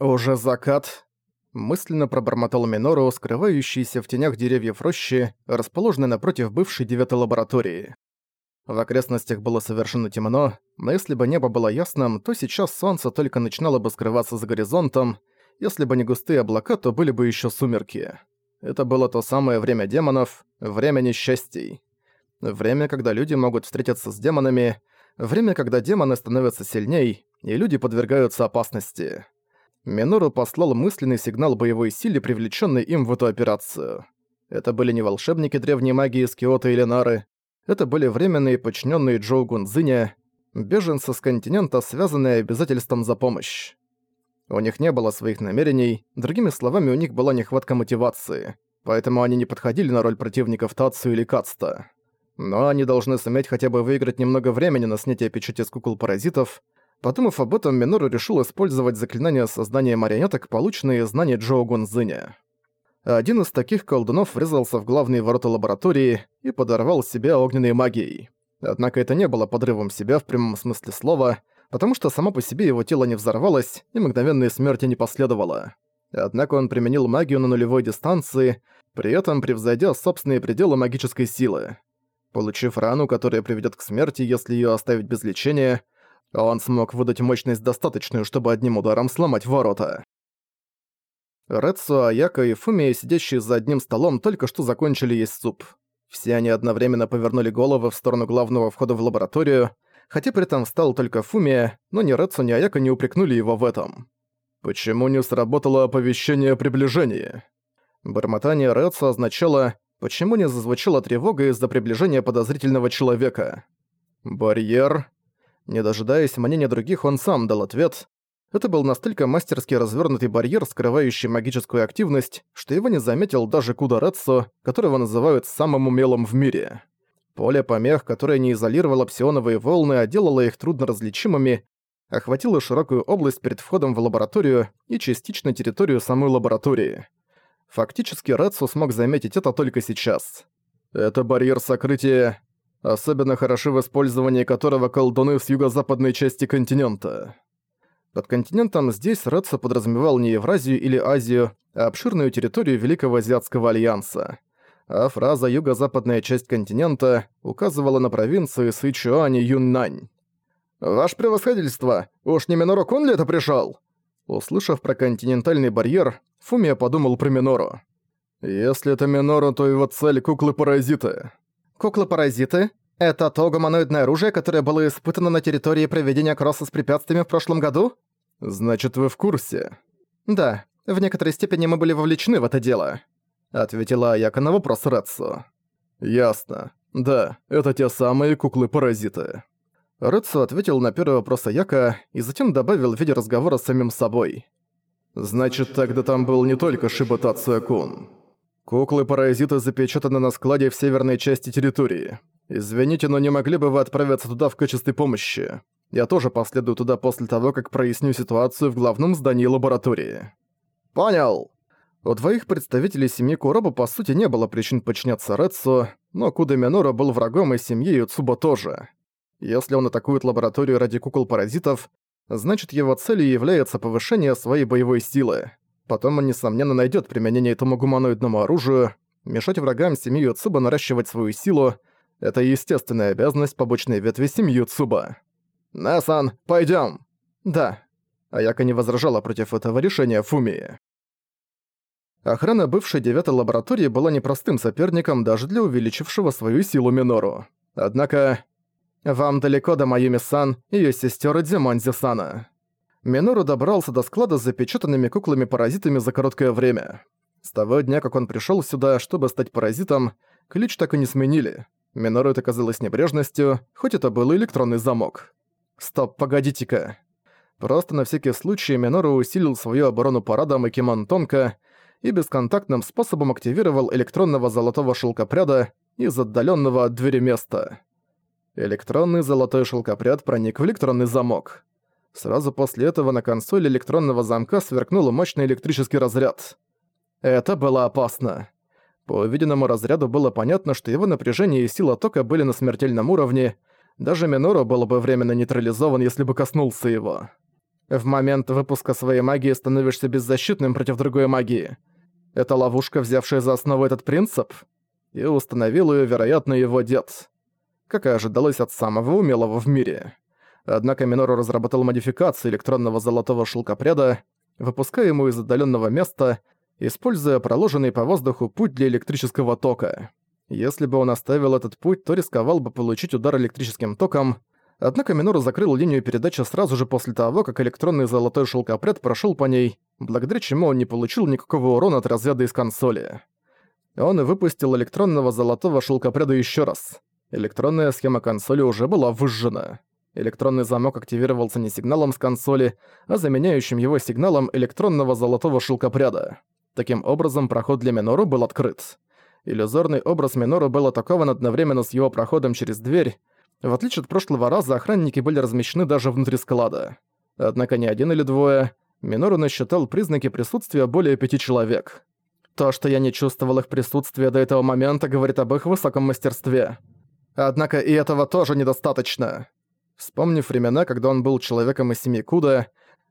«Уже закат?» Мысленно пробормотал Минору, скрывающийся в тенях деревьев рощи, расположенной напротив бывшей девятой лаборатории. В окрестностях было совершенно темно, но если бы небо было ясным, то сейчас солнце только начинало бы скрываться за горизонтом, если бы не густые облака, то были бы еще сумерки. Это было то самое время демонов, время несчастий. Время, когда люди могут встретиться с демонами, время, когда демоны становятся сильней, и люди подвергаются опасности. Минору послал мысленный сигнал боевой силе, привлеченной им в эту операцию. Это были не волшебники древней магии из Киота или Нары, это были временные подчиненные Джоу Гунзиня, беженцы с континента, связанные обязательством за помощь. У них не было своих намерений, другими словами, у них была нехватка мотивации, поэтому они не подходили на роль противников Тацу или Кацта. Но они должны суметь хотя бы выиграть немного времени на снятие печати с кукол-паразитов. Подумав об этом, Минору решил использовать заклинание создания марионеток, полученные из Джоу Гунзиня. Один из таких колдунов врезался в главные ворота лаборатории и подорвал себя огненной магией. Однако это не было подрывом себя в прямом смысле слова, потому что само по себе его тело не взорвалось и мгновенной смерти не последовало. Однако он применил магию на нулевой дистанции, при этом превзойдя собственные пределы магической силы. Получив рану, которая приведет к смерти, если ее оставить без лечения, он смог выдать мощность достаточную, чтобы одним ударом сломать ворота. Рэцу, Аяка и Фумия, сидящие за одним столом, только что закончили есть суп. Все они одновременно повернули головы в сторону главного входа в лабораторию, хотя при этом встал только Фумия, но ни Рэцу, ни Аяка не упрекнули его в этом. Почему не сработало оповещение о приближении? Бормотание Рэцу означало, почему не зазвучала тревога из-за приближения подозрительного человека. Барьер. Не дожидаясь мнения других, он сам дал ответ, это был настолько мастерски развернутый барьер, скрывающий магическую активность, что его не заметил даже Кударецо, которого называют самым умелым в мире. Поле помех, которое не изолировало псионовые волны, а делало их трудноразличимыми, охватило широкую область перед входом в лабораторию и частично территорию самой лаборатории. Фактически Рацу смог заметить это только сейчас. Это барьер сокрытия, особенно хороши в использовании которого колдуны с юго-западной части континента. Под континентом здесь Рэдсо подразумевал не Евразию или Азию, а обширную территорию Великого Азиатского Альянса. А фраза «юго-западная часть континента» указывала на провинцию Сычуань и Юннань. «Ваше превосходительство, уж не Миноро Кун ли это пришёл?» Услышав про континентальный барьер, Фумия подумал про Минору. «Если это Минору, то его цель — куклы-паразиты». «Куклы-паразиты? Это то гуманоидное оружие, которое было испытано на территории проведения кросса с препятствиями в прошлом году? Значит, вы в курсе? Да, в некоторой степени мы были вовлечены в это дело. Ответила Аяка на вопрос Рэдсу. Ясно. Да, это те самые куклы-паразиты. Рэдсу ответил на первый вопрос Аяка и затем добавил в виде разговора с самим собой. Значит, тогда там был не только Шибатацуя-кун. Куклы-паразиты запечатаны на складе в северной части территории. «Извините, но не могли бы вы отправиться туда в качестве помощи? Я тоже последую туда после того, как проясню ситуацию в главном здании лаборатории». «Понял!» У двоих представителей семьи Куроба по сути не было причин подчиняться Рэдсу, но Куда Минора был врагом и семьи Юцуба тоже. Если он атакует лабораторию ради кукол-паразитов, значит его целью является повышение своей боевой силы. Потом он, несомненно, найдет применение этому гуманоидному оружию, мешать врагам семьи Юцуба наращивать свою силу — это естественная обязанность побочной ветви семьи Цуба. «Насан, пойдём!» «Да». Аяка не возражала против этого решения Фумии. Охрана бывшей девятой лаборатории была непростым соперником даже для увеличившего свою силу Минору. Однако... «Вам далеко до Майюми-сан и её сестёры Дзимонзи-сана». Минору добрался до склада с запечатанными куклами-паразитами за короткое время. С того дня, как он пришёл сюда, чтобы стать паразитом, ключ так и не сменили. Минору это казалось небрежностью, хоть это был электронный замок. Стоп, погодите-ка. Просто на всякий случай Минору усилил свою оборону парадом и кимон и бесконтактным способом активировал электронного золотого шелкопряда из отдаленного от двери места. Электронный золотой шелкопряд проник в электронный замок. Сразу после этого на консоли электронного замка сверкнул мощный электрический разряд. Это было опасно. По увиденному разряду было понятно, что его напряжение и сила тока были на смертельном уровне, даже Минору был бы временно нейтрализован, если бы коснулся его. В момент выпуска своей магии становишься беззащитным против другой магии. Это ловушка, взявшая за основу этот принцип? И установил ее, вероятно, его дед. Как и ожидалось от самого умелого в мире. Однако Минору разработал модификацию электронного золотого шелкопряда, выпускаемую из отдаленного места, используя проложенный по воздуху путь для электрического тока. Если бы он оставил этот путь, то рисковал бы получить удар электрическим током, однако Минору закрыл линию передачи сразу же после того, как электронный золотой шелкопряд прошел по ней, благодаря чему он не получил никакого урона от разряда из консоли. Он выпустил электронного золотого шелкопряда еще раз. Электронная схема консоли уже была выжжена. Электронный замок активировался не сигналом с консоли, а заменяющим его сигналом электронного золотого шелкопряда. Таким образом, проход для Минору был открыт. Иллюзорный образ Минору был атакован одновременно с его проходом через дверь. В отличие от прошлого раза, охранники были размещены даже внутри склада. Однако не один или двое. Минору насчитал признаки присутствия более пяти человек. То, что я не чувствовал их присутствия до этого момента, говорит об их высоком мастерстве. Однако и этого тоже недостаточно. Вспомнив времена, когда он был человеком из семьи Куда,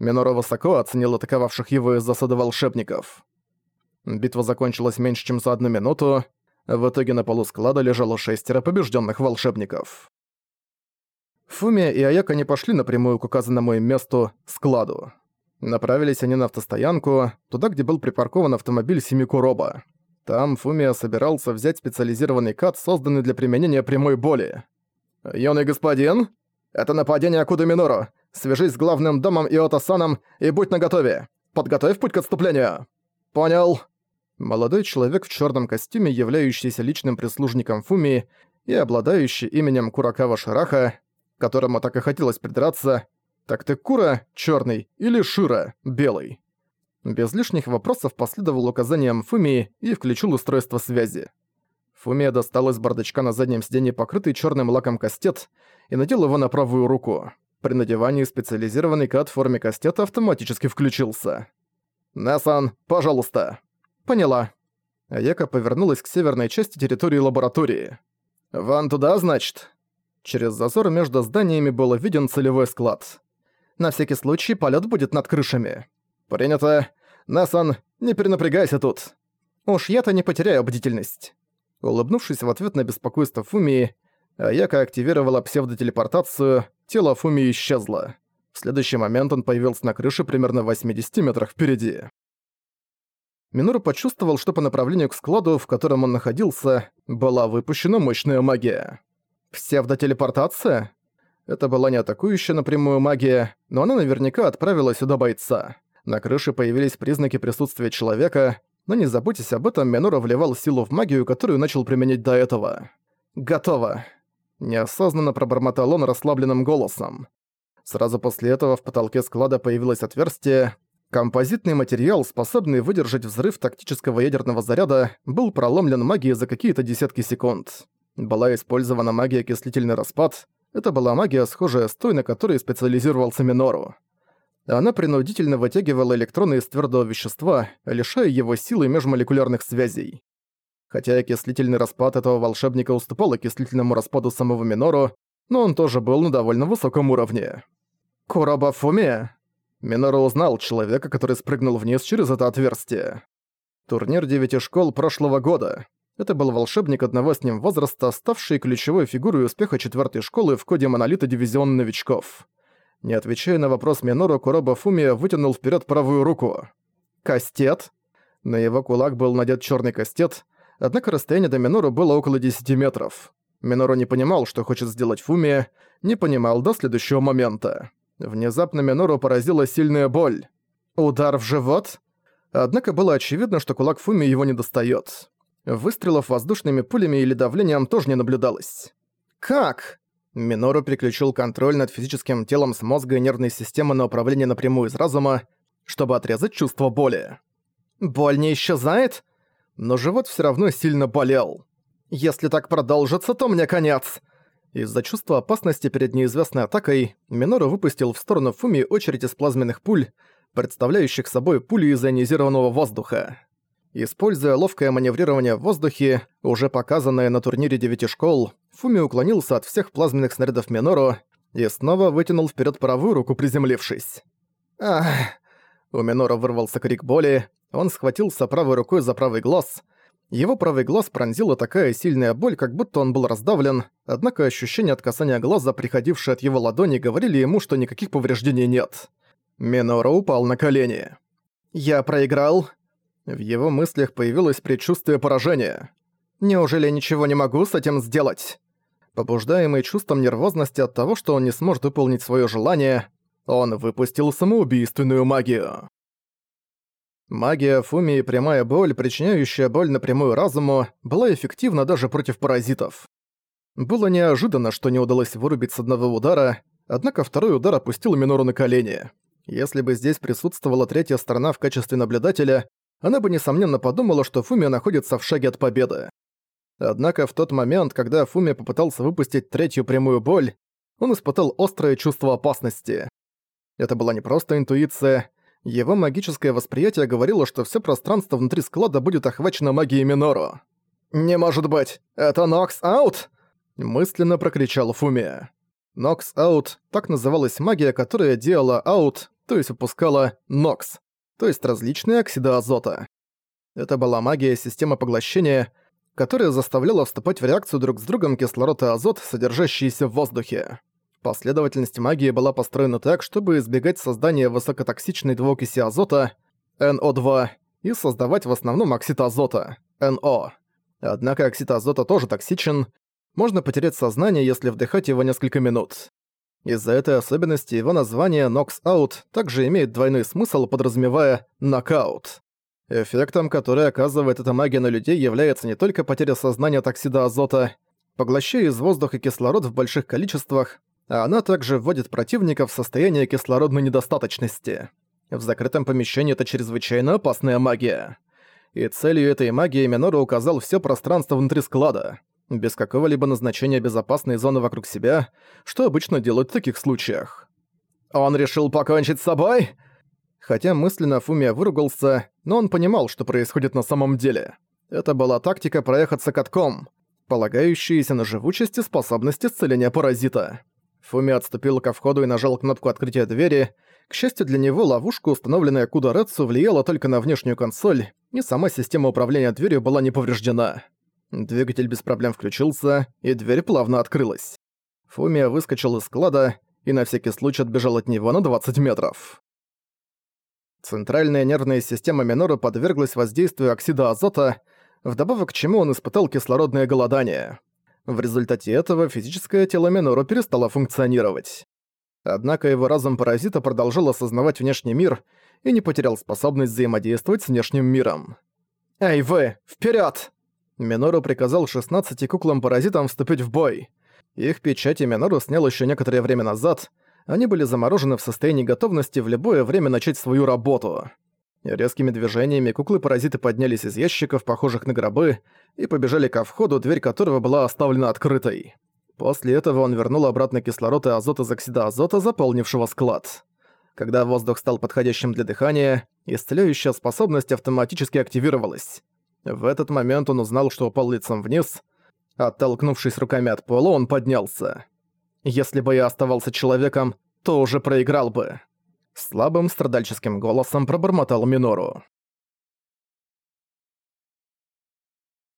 Миноро высоко оценил атаковавших его из засады волшебников. Битва закончилась меньше, чем за одну минуту. В итоге на полу склада лежало шестеро побежденных волшебников. Фумия и Аяка не пошли напрямую к указанному им месту — складу. Направились они на автостоянку, туда, где был припаркован автомобиль семьи Куроба. Там Фумия собирался взять специализированный кат, созданный для применения прямой боли. «Юный господин?» Это нападение Акуда Минору. Свяжись с главным домом Иота-саном и будь наготове. Подготовь путь к отступлению. Понял. Молодой человек в черном костюме, являющийся личным прислужником Фумии и обладающий именем Куракава Шираха, которому так и хотелось придраться, так ты Кура — черный или Шира — белый. Без лишних вопросов последовал указаниям Фумии и включил устройство связи. Фумия достал из бардачка на заднем сиденье покрытый черным лаком кастет и надел его на правую руку. При надевании специализированный кат в форме кастета автоматически включился. «Насан, пожалуйста!» «Поняла». Аяка повернулась к северной части территории лаборатории. «Ван туда, значит?» Через зазор между зданиями был виден целевой склад. «На всякий случай полет будет над крышами». «Принято. Насан, не перенапрягайся тут». «Уж я-то не потеряю бдительность». Улыбнувшись в ответ на беспокойство Фумии, Аяка активировала псевдотелепортацию, тело Фумии исчезло. В следующий момент он появился на крыше примерно в 80 метрах впереди. Минору почувствовал, что по направлению к складу, в котором он находился, была выпущена мощная магия. Псевдотелепортация? Это была не атакующая напрямую магия, но она наверняка отправила сюда бойца. На крыше появились признаки присутствия человека, но не заботьтесь об этом, Минора вливал силу в магию, которую начал применять до этого. «Готово!» Неосознанно пробормотал он расслабленным голосом. Сразу после этого в потолке склада появилось отверстие. Композитный материал, способный выдержать взрыв тактического ядерного заряда, был проломлен магией за какие-то десятки секунд. Была использована магия окислительный распад. Это была магия, схожая с той, на которой специализировался Минору она принудительно вытягивала электроны из твердого вещества, лишая его силы межмолекулярных связей. Хотя окислительный распад этого волшебника уступал окислительному распаду самого Минору, но он тоже был на довольно высоком уровне. «Кураба Фуми!» Минору узнал человека, который спрыгнул вниз через это отверстие. Турнир девяти школ прошлого года. Это был волшебник одного с ним возраста, ставший ключевой фигурой успеха четвертой школы в коде монолита дивизиона новичков. Не отвечая на вопрос Минору, Куроба Фумия вытянул вперед правую руку. «Кастет?» На его кулак был надет черный кастет, однако расстояние до Минору было около 10 метров. Минору не понимал, что хочет сделать Фумия, не понимал до следующего момента. Внезапно Минору поразила сильная боль. Удар в живот? Однако было очевидно, что кулак Фуми его не достает. Выстрелов воздушными пулями или давлением тоже не наблюдалось. «Как?» Минору переключил контроль над физическим телом с мозга и нервной системы на управление напрямую из разума, чтобы отрезать чувство боли. Боль не исчезает, но живот все равно сильно болел. Если так продолжится, то мне конец. Из-за чувства опасности перед неизвестной атакой Минору выпустил в сторону Фуми очередь из плазменных пуль, представляющих собой пули из ионизированного воздуха. Используя ловкое маневрирование в воздухе, уже показанное на турнире девяти школ, Фуми уклонился от всех плазменных снарядов Минору и снова вытянул вперед правую руку, приземлившись. Ах! У Минора вырвался крик боли, он схватился правой рукой за правый глаз. Его правый глаз пронзила такая сильная боль, как будто он был раздавлен, однако ощущение от касания глаза, приходившее от его ладони, говорили ему, что никаких повреждений нет. Минора упал на колени. «Я проиграл?» В его мыслях появилось предчувствие поражения. «Неужели я ничего не могу с этим сделать?» Побуждаемый чувством нервозности от того, что он не сможет выполнить свое желание, он выпустил самоубийственную магию. Магия Фуми и прямая боль, причиняющая боль напрямую разуму, была эффективна даже против паразитов. Было неожиданно, что не удалось вырубить с одного удара, однако второй удар опустил Минору на колени. Если бы здесь присутствовала третья сторона в качестве наблюдателя, она бы несомненно подумала, что Фуми находится в шаге от победы. Однако в тот момент, когда Фуми попытался выпустить третью прямую боль, он испытал острое чувство опасности. Это была не просто интуиция, его магическое восприятие говорило, что все пространство внутри склада будет охвачено магией Минору. «Не может быть! Это Нокс Аут!» Мысленно прокричал Фуми. Нокс Аут — так называлась магия, которая делала аут, то есть выпускала Нокс, то есть различные оксиды азота. Это была магия системы поглощения, которая заставляла вступать в реакцию друг с другом кислород и азот, содержащиеся в воздухе. Последовательность магии была построена так, чтобы избегать создания высокотоксичной двуокиси азота NO2 и создавать в основном оксид азота NO. Однако оксид азота тоже токсичен, можно потерять сознание, если вдыхать его несколько минут. Из-за этой особенности его название Out также имеет двойной смысл, подразумевая «нокаут». Эффектом, который оказывает эта магия на людей, является не только потеря сознания от оксида азота, поглощая из воздуха кислород в больших количествах, а она также вводит противника в состояние кислородной недостаточности. В закрытом помещении это чрезвычайно опасная магия. И целью этой магии Минору указал все пространство внутри склада, без какого-либо назначения безопасной зоны вокруг себя, что обычно делают в таких случаях. «Он решил покончить с собой?» Хотя мысленно Фумия выругался, но он понимал, что происходит на самом деле. Это была тактика проехаться катком, полагающаяся на живучесть и способность исцеления паразита. Фуми отступил ко входу и нажал кнопку открытия двери. К счастью для него, ловушка, установленная Куда Рецу, влияла только на внешнюю консоль, и сама система управления дверью была не повреждена. Двигатель без проблем включился, и дверь плавно открылась. Фумия выскочил из склада и на всякий случай отбежал от него на 20 метров. Центральная нервная система Минора подверглась воздействию оксида азота, вдобавок к чему он испытал кислородное голодание. В результате этого физическое тело Минору перестало функционировать. Однако его разум паразита продолжал осознавать внешний мир и не потерял способность взаимодействовать с внешним миром. «Эй вы, вперед! Минору приказал 16 куклам-паразитам вступить в бой. Их печати Минору снял еще некоторое время назад, они были заморожены в состоянии готовности в любое время начать свою работу. Резкими движениями куклы-паразиты поднялись из ящиков, похожих на гробы, и побежали ко входу, дверь которого была оставлена открытой. После этого он вернул обратно кислород и азот из оксида азота, заполнившего склад. Когда воздух стал подходящим для дыхания, исцеляющая способность автоматически активировалась. В этот момент он узнал, что упал лицом вниз. Оттолкнувшись руками от пола, он поднялся. «Если бы я оставался человеком, то уже проиграл бы». Слабым страдальческим голосом пробормотал Минору.